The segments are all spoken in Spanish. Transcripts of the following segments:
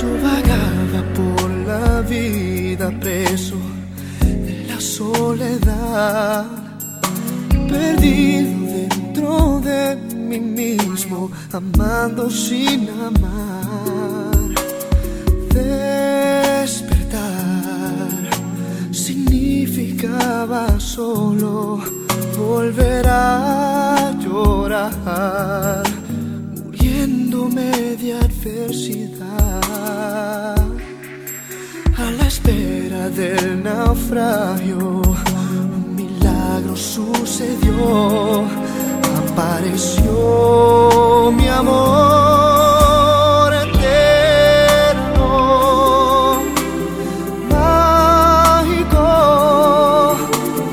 Yo vagaba por la vida preso de la soledad, perdido dentro de mí mismo, amando sin amar. Despertar significaba solo volver a llorar, muriéndome de adversidad. A la espera del naufragio, un milagro sucedió. Apareció mi amor eterno, mágico,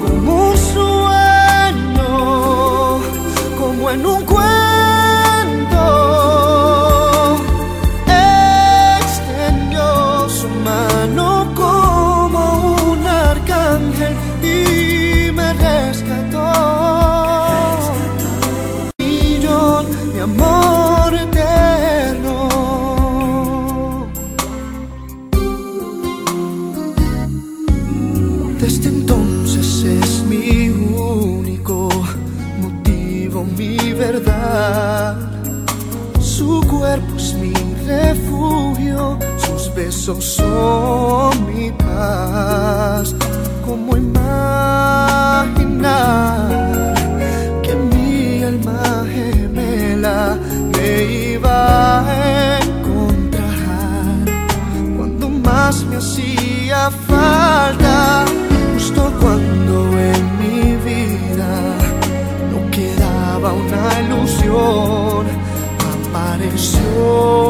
como un sueño, como en un cuento. Amor eterno. Desde entonces es mi único motivo, mi verdad. Su cuerpo es mi refugio, sus besos son mi paz. ¿Cómo imaginar en mi vida. No quedaba una ilusión, apareció